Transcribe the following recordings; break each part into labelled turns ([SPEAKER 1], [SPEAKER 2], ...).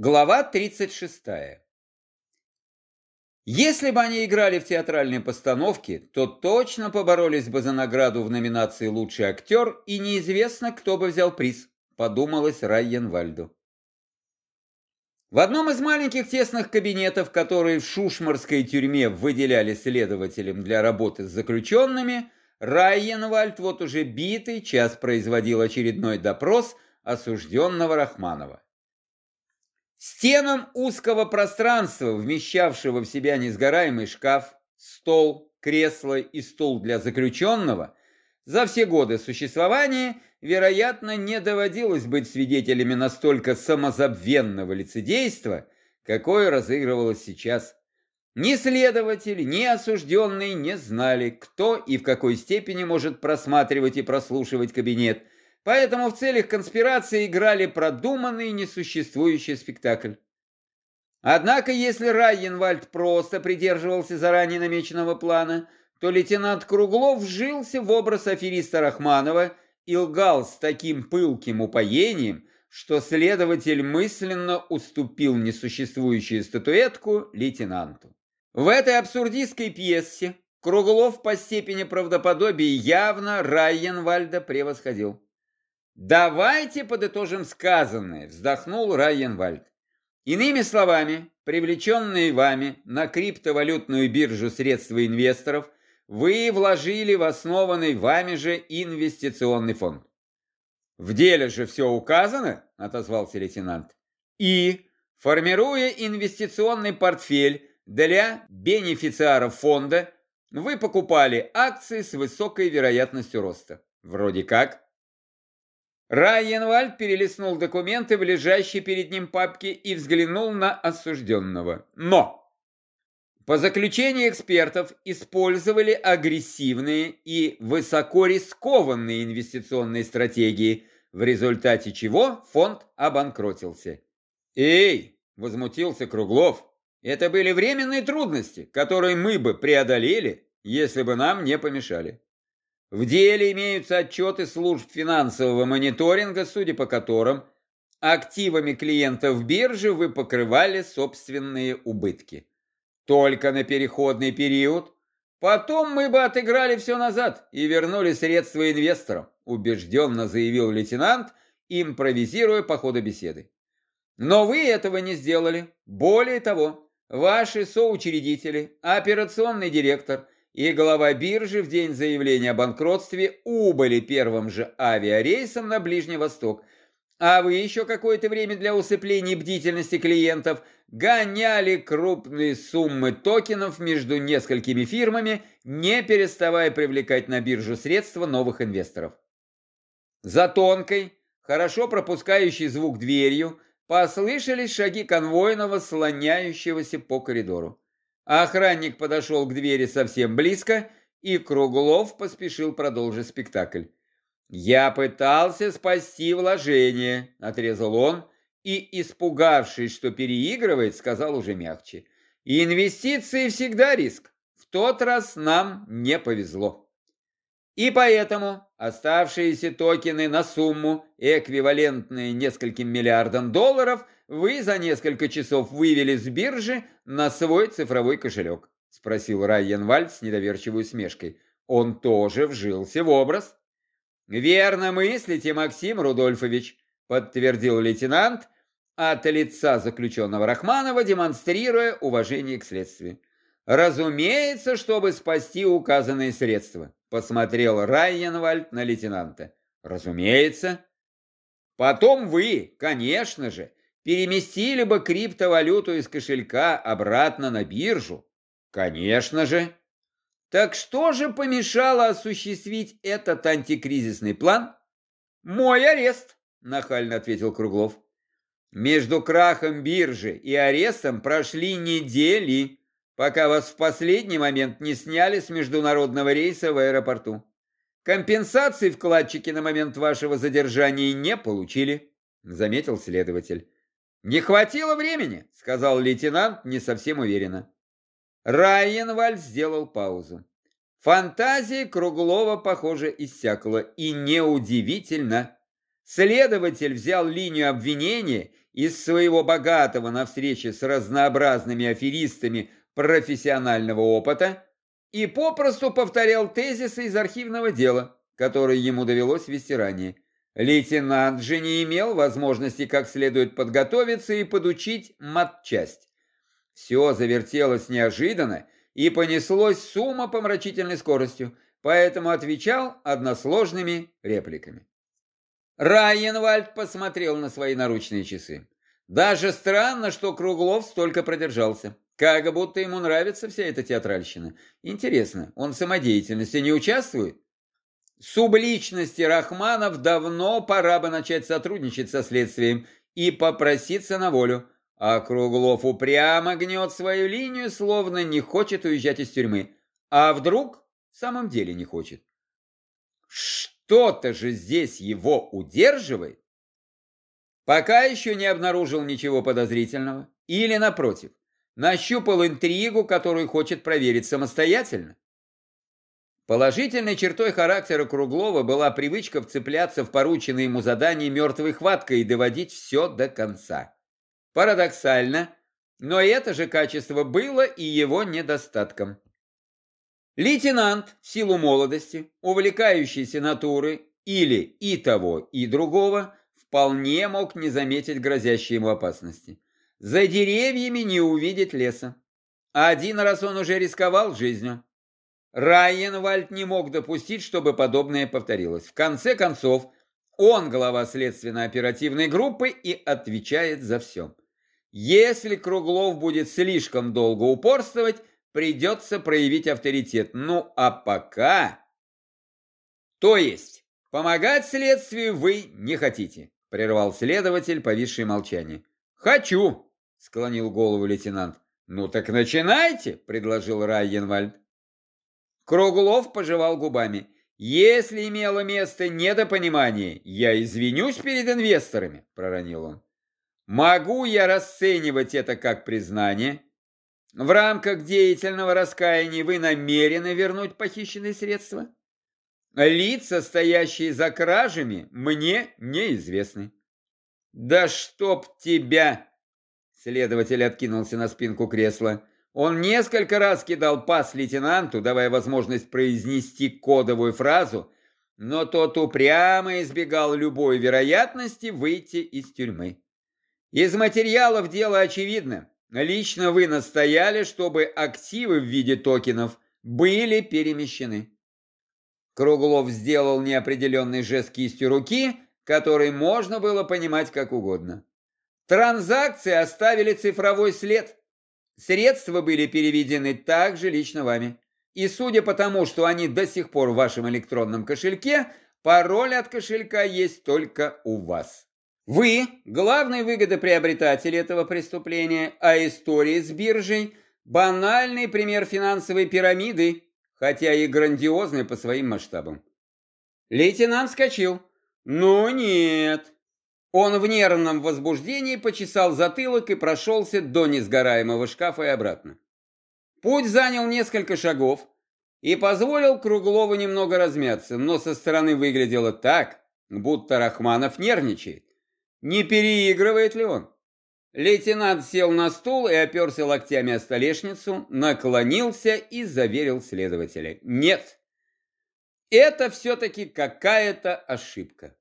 [SPEAKER 1] Глава 36. Если бы они играли в театральной постановке, то точно поборолись бы за награду в номинации «Лучший актер», и неизвестно, кто бы взял приз, подумалось Райенвальду. В одном из маленьких тесных кабинетов, которые в шушмарской тюрьме выделяли следователям для работы с заключенными, Райенвальд вот уже битый час производил очередной допрос осужденного Рахманова. Стенам узкого пространства, вмещавшего в себя несгораемый шкаф, стол, кресло и стул для заключенного, за все годы существования, вероятно, не доводилось быть свидетелями настолько самозабвенного лицедейства, какое разыгрывалось сейчас. Ни следователь, ни осужденный не знали, кто и в какой степени может просматривать и прослушивать кабинет – Поэтому в целях конспирации играли продуманный несуществующий спектакль. Однако, если Райенвальд просто придерживался заранее намеченного плана, то лейтенант Круглов вжился в образ афериста Рахманова и лгал с таким пылким упоением, что следователь мысленно уступил несуществующую статуэтку лейтенанту. В этой абсурдистской пьесе Круглов по степени правдоподобия явно Райенвальда превосходил. «Давайте подытожим сказанное», – вздохнул Райенвальд. Иными словами, привлеченные вами на криптовалютную биржу средства инвесторов, вы вложили в основанный вами же инвестиционный фонд. «В деле же все указано», – отозвался лейтенант. «И, формируя инвестиционный портфель для бенефициаров фонда, вы покупали акции с высокой вероятностью роста. Вроде как». Райенвальд перелистнул документы в лежащей перед ним папке и взглянул на осужденного. Но! По заключению экспертов использовали агрессивные и высоко рискованные инвестиционные стратегии, в результате чего фонд обанкротился. «Эй!» – возмутился Круглов. «Это были временные трудности, которые мы бы преодолели, если бы нам не помешали». В деле имеются отчеты служб финансового мониторинга, судя по которым активами клиентов биржи вы покрывали собственные убытки. Только на переходный период. Потом мы бы отыграли все назад и вернули средства инвесторам, убежденно заявил лейтенант, импровизируя по ходу беседы. Но вы этого не сделали. Более того, ваши соучредители, операционный директор – и глава биржи в день заявления о банкротстве убыли первым же авиарейсом на Ближний Восток, а вы еще какое-то время для усыпления бдительности клиентов гоняли крупные суммы токенов между несколькими фирмами, не переставая привлекать на биржу средства новых инвесторов. За тонкой, хорошо пропускающей звук дверью, послышались шаги конвойного, слоняющегося по коридору. Охранник подошел к двери совсем близко, и Круглов поспешил продолжить спектакль. «Я пытался спасти вложение», — отрезал он, и, испугавшись, что переигрывает, сказал уже мягче. «Инвестиции всегда риск. В тот раз нам не повезло». И поэтому оставшиеся токены на сумму, эквивалентные нескольким миллиардам долларов, вы за несколько часов вывели с биржи на свой цифровой кошелек? Спросил Райенвальд с недоверчивой усмешкой. Он тоже вжился в образ. Верно мыслите, Максим Рудольфович, подтвердил лейтенант от лица заключенного Рахманова, демонстрируя уважение к следствию. Разумеется, чтобы спасти указанные средства. Посмотрел Райенвальд на лейтенанта. Разумеется. Потом вы, конечно же, переместили бы криптовалюту из кошелька обратно на биржу. Конечно же. Так что же помешало осуществить этот антикризисный план? Мой арест, нахально ответил Круглов. Между крахом биржи и арестом прошли недели пока вас в последний момент не сняли с международного рейса в аэропорту. Компенсации вкладчики на момент вашего задержания не получили, заметил следователь. Не хватило времени, сказал лейтенант не совсем уверенно. Райенвальд сделал паузу. Фантазия Круглова, похоже, иссякла, и неудивительно. Следователь взял линию обвинения из своего богатого на встрече с разнообразными аферистами профессионального опыта и попросту повторял тезисы из архивного дела, которые ему довелось вести ранее. Лейтенант же не имел возможности как следует подготовиться и подучить матчасть. Все завертелось неожиданно и понеслось с умопомрачительной скоростью, поэтому отвечал односложными репликами. Райенвальд посмотрел на свои наручные часы. Даже странно, что Круглов столько продержался. Как будто ему нравится вся эта театральщина. Интересно, он в самодеятельности не участвует? Субличности Рахманов давно пора бы начать сотрудничать со следствием и попроситься на волю. А Круглов упрямо гнет свою линию, словно не хочет уезжать из тюрьмы. А вдруг в самом деле не хочет? Что-то же здесь его удерживает? Пока еще не обнаружил ничего подозрительного. Или, напротив, нащупал интригу, которую хочет проверить самостоятельно. Положительной чертой характера Круглова была привычка вцепляться в порученные ему задания мертвой хваткой и доводить все до конца. Парадоксально, но это же качество было и его недостатком. Лейтенант в силу молодости, увлекающийся натуры или и того, и другого, вполне мог не заметить грозящей ему опасности. За деревьями не увидеть леса. Один раз он уже рисковал жизнью. Райенвальд не мог допустить, чтобы подобное повторилось. В конце концов, он глава следственно-оперативной группы и отвечает за все. Если Круглов будет слишком долго упорствовать, придется проявить авторитет. Ну, а пока... То есть, помогать следствию вы не хотите, прервал следователь, повисшее молчание. Хочу, склонил голову лейтенант. Ну так начинайте, предложил Райенвальд. Круглов пожевал губами. «Если имело место недопонимание, я извинюсь перед инвесторами», — проронил он. «Могу я расценивать это как признание? В рамках деятельного раскаяния вы намерены вернуть похищенные средства? Лица, стоящие за кражами, мне неизвестны». «Да чтоб тебя!» Следователь откинулся на спинку кресла. Он несколько раз кидал пас лейтенанту, давая возможность произнести кодовую фразу, но тот упрямо избегал любой вероятности выйти из тюрьмы. Из материалов дела очевидно. Лично вы настояли, чтобы активы в виде токенов были перемещены. Круглов сделал неопределенный жест кистью руки, который можно было понимать как угодно. Транзакции оставили цифровой след. Средства были переведены также лично вами. И судя по тому, что они до сих пор в вашем электронном кошельке, пароль от кошелька есть только у вас. Вы – главный выгодоприобретатель этого преступления, а история с биржей – банальный пример финансовой пирамиды, хотя и грандиозный по своим масштабам. Лейтенант вскочил. «Ну нет, он в нервном возбуждении почесал затылок и прошелся до несгораемого шкафа и обратно. Путь занял несколько шагов и позволил Круглову немного размяться, но со стороны выглядело так, будто Рахманов нервничает. Не переигрывает ли он? Лейтенант сел на стул и оперся локтями о столешницу, наклонился и заверил следователя. Нет, это все-таки какая-то ошибка.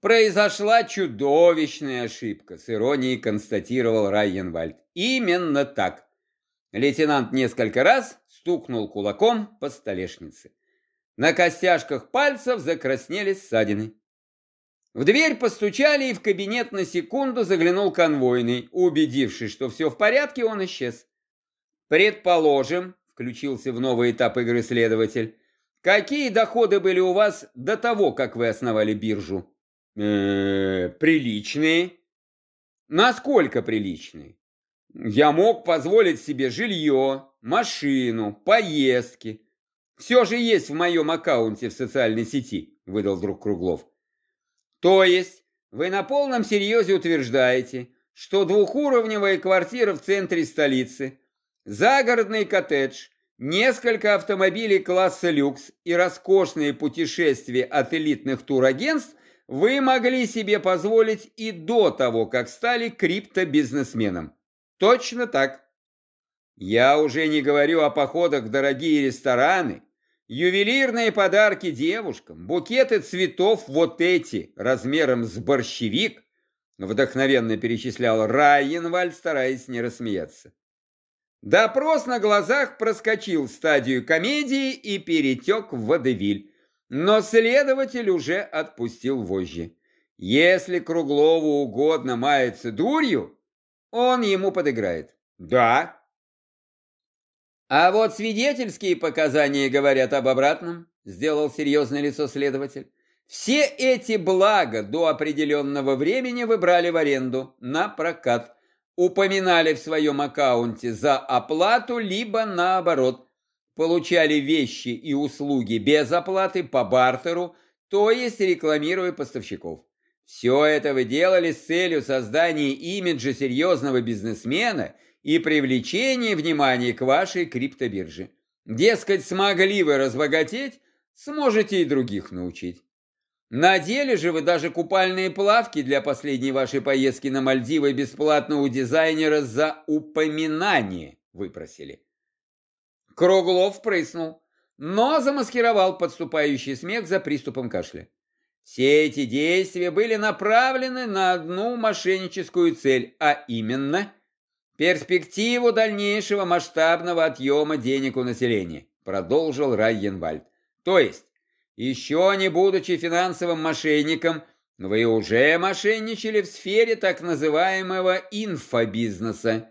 [SPEAKER 1] Произошла чудовищная ошибка, с иронией констатировал Райенвальд. Именно так. Лейтенант несколько раз стукнул кулаком по столешнице. На костяшках пальцев закраснели ссадины. В дверь постучали, и в кабинет на секунду заглянул конвойный. Убедившись, что все в порядке, он исчез. «Предположим», — включился в новый этап игры следователь, «какие доходы были у вас до того, как вы основали биржу?» Э, приличные. Насколько приличные? Я мог позволить себе жилье, машину, поездки. Все же есть в моем аккаунте в социальной сети, выдал вдруг Круглов. То есть вы на полном серьезе утверждаете, что двухуровневая квартира в центре столицы, загородный коттедж, несколько автомобилей класса люкс и роскошные путешествия от элитных турагентств вы могли себе позволить и до того, как стали криптобизнесменом. Точно так. Я уже не говорю о походах в дорогие рестораны, ювелирные подарки девушкам, букеты цветов вот эти, размером с борщевик, вдохновенно перечислял Райенвальд, стараясь не рассмеяться. Допрос на глазах проскочил стадию комедии и перетек в водевиль, но следователь уже отпустил вожжи. Если Круглову угодно мается дурью, он ему подыграет. Да. А вот свидетельские показания говорят об обратном, сделал серьезное лицо следователь. Все эти блага до определенного времени вы брали в аренду на прокат, упоминали в своем аккаунте за оплату, либо наоборот, получали вещи и услуги без оплаты по бартеру, то есть рекламируя поставщиков. Все это вы делали с целью создания имиджа серьезного бизнесмена и привлечения внимания к вашей криптобирже. Дескать, смогли вы разбогатеть, сможете и других научить. На деле же вы даже купальные плавки для последней вашей поездки на Мальдивы бесплатно у дизайнера за упоминание выпросили. Круглов прыснул, но замаскировал подступающий смех за приступом кашля. Все эти действия были направлены на одну мошенническую цель, а именно перспективу дальнейшего масштабного отъема денег у населения, продолжил Райенвальд. То есть еще не будучи финансовым мошенником, вы уже мошенничали в сфере так называемого инфобизнеса.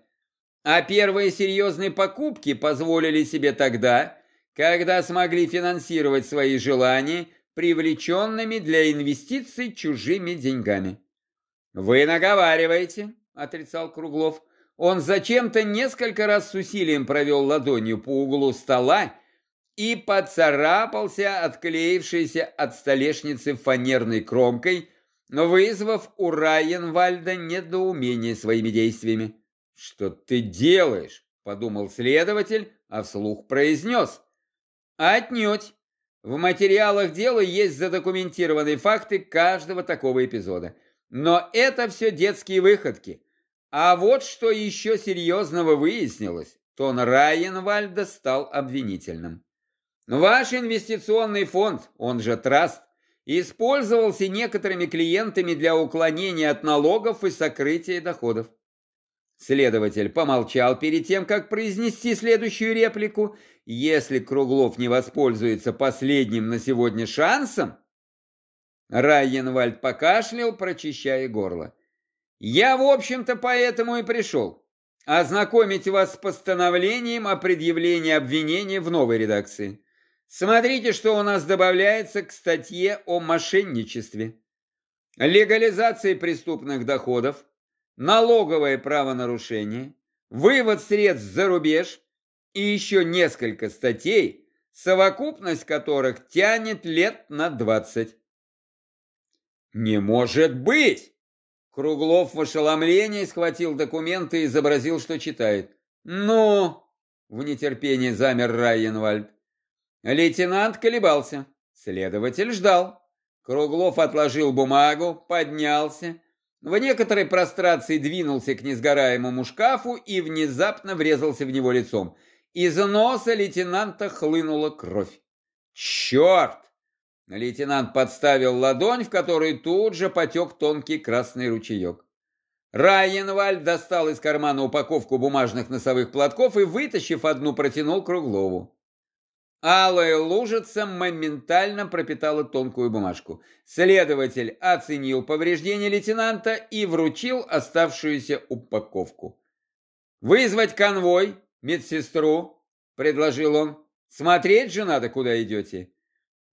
[SPEAKER 1] А первые серьезные покупки позволили себе тогда, когда смогли финансировать свои желания привлеченными для инвестиций чужими деньгами. «Вы наговариваете», — отрицал Круглов. Он зачем-то несколько раз с усилием провел ладонью по углу стола и поцарапался отклеившейся от столешницы фанерной кромкой, вызвав у Райенвальда недоумение своими действиями. «Что ты делаешь?» – подумал следователь, а вслух произнес. «Отнюдь. В материалах дела есть задокументированные факты каждого такого эпизода. Но это все детские выходки. А вот что еще серьезного выяснилось, тон Райенвальда стал обвинительным. Ваш инвестиционный фонд, он же траст, использовался некоторыми клиентами для уклонения от налогов и сокрытия доходов. Следователь помолчал перед тем, как произнести следующую реплику. Если Круглов не воспользуется последним на сегодня шансом... Райенвальд покашлял, прочищая горло. «Я, в общем-то, поэтому и пришел. Ознакомить вас с постановлением о предъявлении обвинения в новой редакции. Смотрите, что у нас добавляется к статье о мошенничестве. Легализация преступных доходов, налоговое правонарушение, вывод средств за рубеж и еще несколько статей, совокупность которых тянет лет на 20. «Не может быть!» Круглов в ошеломлении схватил документы и изобразил, что читает. «Ну?» — в нетерпении замер Райенвальд. Лейтенант колебался. Следователь ждал. Круглов отложил бумагу, поднялся, в некоторой прострации двинулся к несгораемому шкафу и внезапно врезался в него лицом. Из носа лейтенанта хлынула кровь. «Черт!» Лейтенант подставил ладонь, в которой тут же потек тонкий красный ручеек. Райенвальд достал из кармана упаковку бумажных носовых платков и, вытащив одну, протянул Круглову. Алая лужица моментально пропитала тонкую бумажку. Следователь оценил повреждения лейтенанта и вручил оставшуюся упаковку. «Вызвать конвой, медсестру», — предложил он. «Смотреть же надо, куда идете».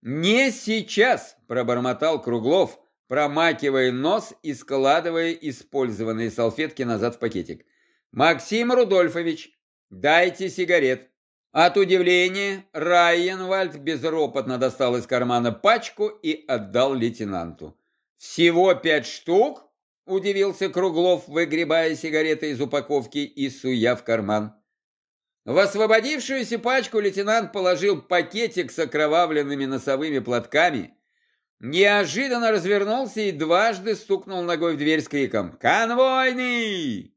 [SPEAKER 1] «Не сейчас», — пробормотал Круглов, промакивая нос и складывая использованные салфетки назад в пакетик. «Максим Рудольфович, дайте сигарет». От удивления Райенвальд безропотно достал из кармана пачку и отдал лейтенанту. «Всего пять штук?» – удивился Круглов, выгребая сигареты из упаковки и суя в карман. В освободившуюся пачку лейтенант положил пакетик с окровавленными носовыми платками, неожиданно развернулся и дважды стукнул ногой в дверь с криком «Конвойный!».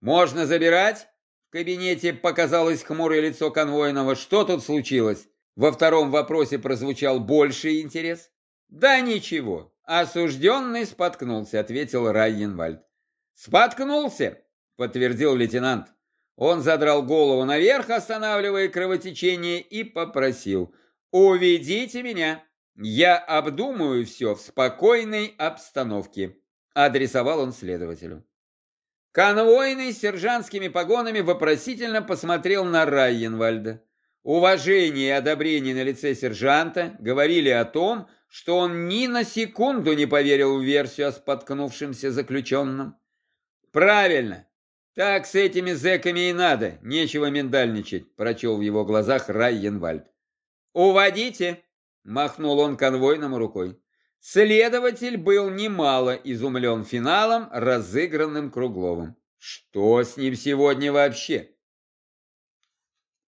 [SPEAKER 1] «Можно забирать?» В кабинете показалось хмурое лицо конвойного. «Что тут случилось?» Во втором вопросе прозвучал больший интерес. «Да ничего, осужденный споткнулся», — ответил Райенвальд. «Споткнулся?» — подтвердил лейтенант. Он задрал голову наверх, останавливая кровотечение, и попросил «Уведите меня, я обдумаю все в спокойной обстановке», — адресовал он следователю. Конвойный с сержантскими погонами вопросительно посмотрел на Райенвальда. Уважение и одобрение на лице сержанта говорили о том, что он ни на секунду не поверил в версию о споткнувшемся заключенном. «Правильно, так с этими зэками и надо, нечего миндальничать», прочел в его глазах Райенвальд. «Уводите!» – махнул он конвойному рукой. Следователь был немало изумлен финалом, разыгранным Кругловым. Что с ним сегодня вообще?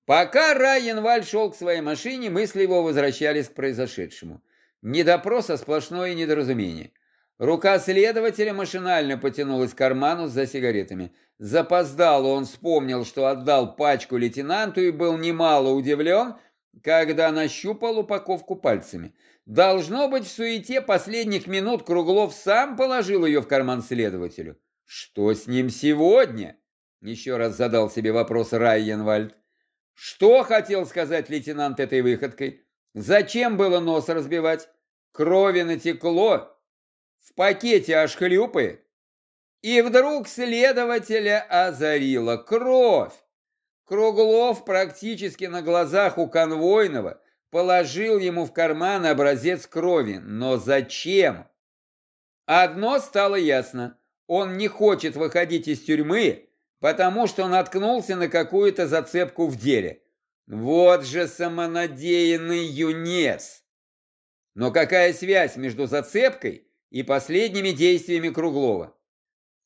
[SPEAKER 1] Пока Райенваль шел к своей машине, мысли его возвращались к произошедшему. Не допрос, а сплошное недоразумение. Рука следователя машинально потянулась к карману за сигаретами. Запоздал он вспомнил, что отдал пачку лейтенанту и был немало удивлен, когда нащупал упаковку пальцами. Должно быть, в суете последних минут Круглов сам положил ее в карман следователю. Что с ним сегодня? Еще раз задал себе вопрос Райенвальд. Что хотел сказать лейтенант этой выходкой? Зачем было нос разбивать? Крови натекло, в пакете аж хлюпает. И вдруг следователя озарила кровь. Круглов практически на глазах у конвойного положил ему в карман образец крови. Но зачем? Одно стало ясно. Он не хочет выходить из тюрьмы, потому что наткнулся на какую-то зацепку в деле. Вот же самонадеянный юнец! Но какая связь между зацепкой и последними действиями Круглова?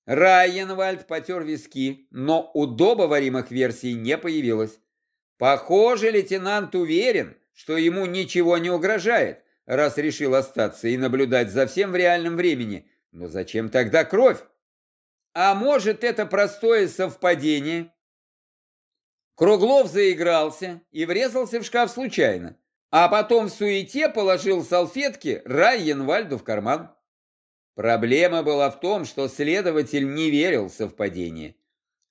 [SPEAKER 1] Райенвальд потер виски, но удобоваримых версий не появилось. Похоже, лейтенант уверен, что ему ничего не угрожает, раз решил остаться и наблюдать за всем в реальном времени. Но зачем тогда кровь? А может, это простое совпадение? Круглов заигрался и врезался в шкаф случайно, а потом в суете положил салфетки Райенвальду в карман. Проблема была в том, что следователь не верил в совпадение.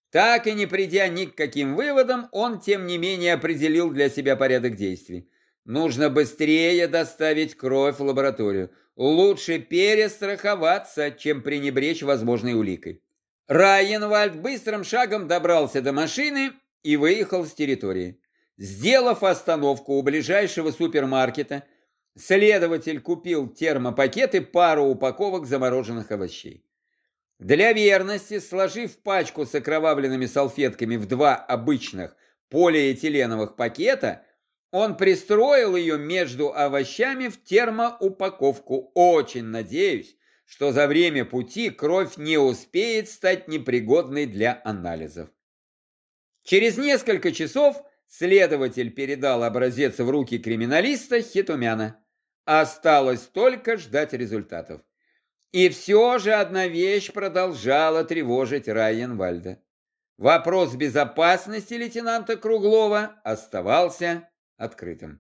[SPEAKER 1] Так и не придя ни к каким выводам, он, тем не менее, определил для себя порядок действий. Нужно быстрее доставить кровь в лабораторию. Лучше перестраховаться, чем пренебречь возможной уликой. Райенвальд быстрым шагом добрался до машины и выехал с территории. Сделав остановку у ближайшего супермаркета, следователь купил термопакет и пару упаковок замороженных овощей. Для верности, сложив пачку с окровавленными салфетками в два обычных полиэтиленовых пакета, он пристроил ее между овощами в термоупаковку. Очень надеюсь, что за время пути кровь не успеет стать непригодной для анализов. Через несколько часов следователь передал образец в руки криминалиста Хитумяна. Осталось только ждать результатов. И все же одна вещь продолжала тревожить Райенвальда. Вопрос безопасности лейтенанта Круглова оставался открытым.